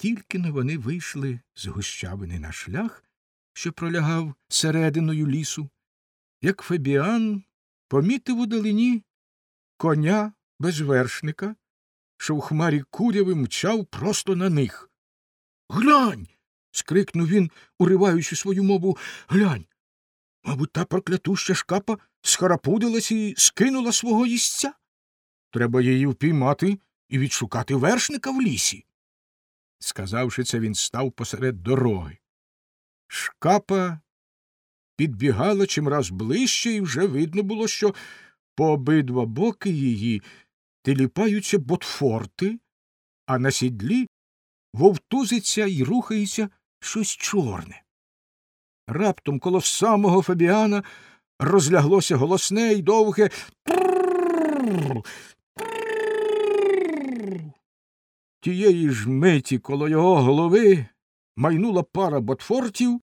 Тільки но вони вийшли з гущавини на шлях, що пролягав серединою лісу, як Фебіан помітив у долині коня без вершника, що в хмарі куряви мчав просто на них. Глянь. скрикнув він, уриваючи свою мову. Глянь. Мабуть, та проклятуща шкапа схарапудилась і скинула свого їстця. Треба її впіймати і відшукати вершника в лісі. Сказавши це, він став посеред дороги. Шкапа підбігала чимраз ближче, і вже видно було, що по обидва боки її теліпаються ботфорти, а на сідлі вовтузиться і рухається щось чорне. Раптом коло самого Фабіана розляглося голосне й довге Тієї ж миті коло його голови майнула пара ботфортів,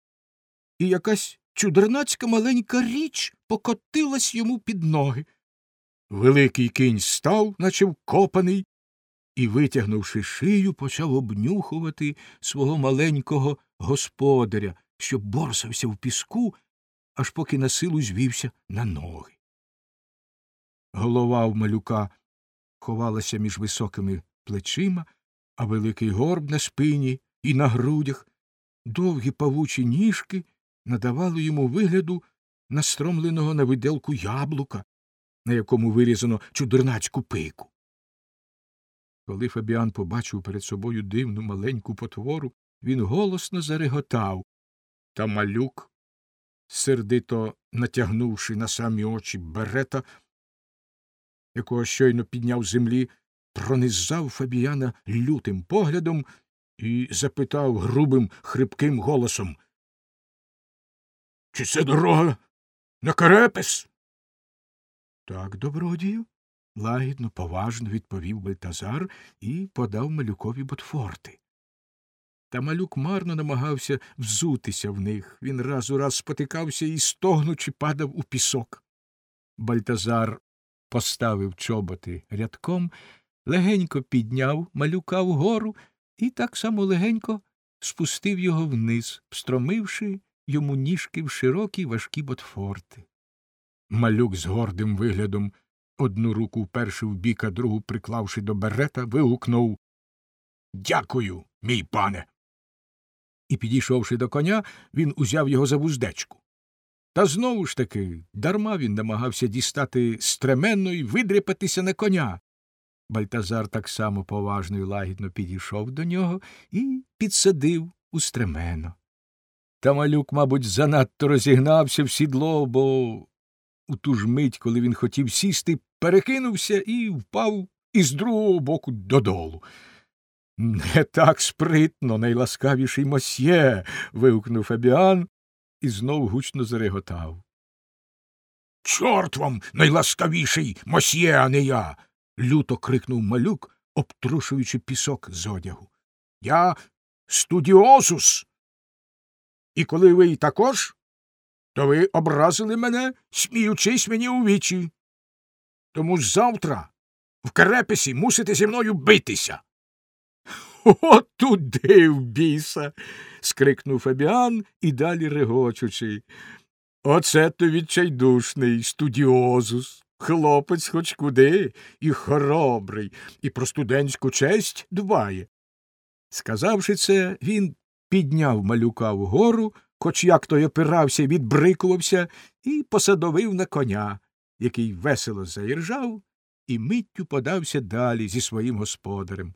і якась чудернацька маленька річ покотилась йому під ноги. Великий кінь став, наче вкопаний, і, витягнувши шию, почав обнюхувати свого маленького господаря, що борсався в піску, аж поки на силу звівся на ноги. Голова в малюка ховалася між високими плечима, а великий горб на спині і на грудях, довгі павучі ніжки надавали йому вигляду настромленого на виделку яблука, на якому вирізано чудернацьку пику. Коли Фабіан побачив перед собою дивну маленьку потвору, він голосно зареготав, та малюк, сердито натягнувши на самі очі берета, якого щойно підняв землі, пронизав Фабіяна лютим поглядом і запитав грубим, хрипким голосом Чи це дорога на Карепес? Так, добродію, лагідно, поважно відповів Бальтазар і подав малюкові ботфорти. Та малюк марно намагався взутися в них. Він раз у раз спотикався і, стогнучи, падав у пісок. Бальтазар поставив чоботи рядком, легенько підняв малюка вгору і так само легенько спустив його вниз, встромивши йому ніжки в широкі важкі ботфорти. Малюк з гордим виглядом, одну руку вперше в бік, а другу приклавши до берета, вигукнув Дякую, мій пане. І, підійшовши до коня, він узяв його за вуздечку. Та знову ж таки дарма він намагався дістати стременно і видряпатися на коня. Бальтазар так само поважно і лагідно підійшов до нього і підсадив у стремено. Та малюк, мабуть, занадто розігнався в сідло, бо у ту ж мить, коли він хотів сісти, перекинувся і впав із другого боку додолу. Не так спритно, найласкавіший мосьє. вигукнув Фабіан і знов гучно зареготав. Чорт вам, найласкавіший мосьє, а не я. Люто крикнув малюк, обтрушуючи пісок з одягу. Я студіозус. І коли ви також, то ви образили мене, сміючись мені у вічі. Тому ж завтра в Керепесі мусите зі мною битися. О, туди в біса. скрикнув Фабіан і далі регочучи. Оце то відчайдушний студіозус. Хлопець хоч куди, і хоробрий, і про студентську честь дбає. Сказавши це, він підняв малюка вгору, хоч як той опирався, відбрикувався, і посадовив на коня, який весело заіржав і миттю подався далі зі своїм господарем.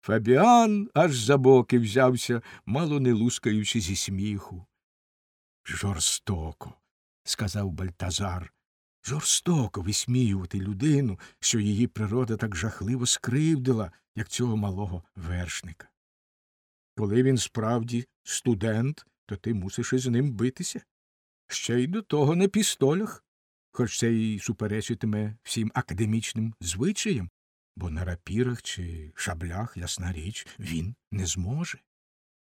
Фабіан аж за боки взявся, мало не лускаючи зі сміху. Жорстоко, сказав Бальтазар, жорстоко висміювати людину, що її природа так жахливо скривдила, як цього малого вершника. Коли він справді студент, то ти мусиш із ним битися. Ще й до того на пістолях, хоч це й суперечитиме всім академічним звичаям, бо на рапірах чи шаблях, ясна річ, він не зможе.